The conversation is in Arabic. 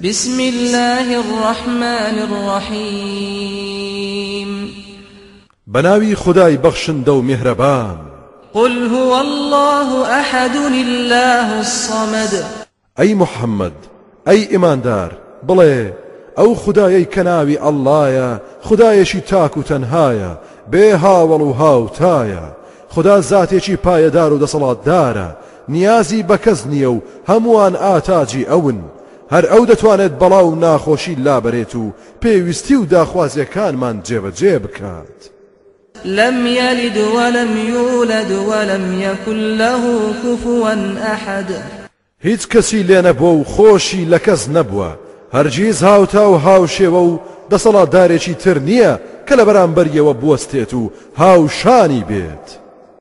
بسم الله الرحمن الرحيم. بەناوی خودای بەخشندەو میهرەبان. قل هو الله أحد الله الصمد. ئەی محمد ئەی ئیمان دار بڵێ ئەو خدایەی کەناوی ئەللایە خدایەکی تاک و تەنهایە بێ هاوڵ و هاوتایە خدا زاتێکی پایەدار و دەسەڵاتدارە نیازی بە کەس نییە و هەمووان ئاتاجی ئەون هەر ئەو دەتوانێت بەڵاو ناخۆشی لابەرێت و پێویستی و داخوازیەکانمان جێبەجێ بکات. لم يلد ولم يولد ولم يكن له كفوا أحد هیچ کەسی لێ نەبووە و خۆشی لە کەس نەبووە هەرگیز هاوتا و هاوشێوە و دەسەڵاتدارێکی تر نییە کە لە بەرامبەریەوە بوەستێت و هاوشانی بێت.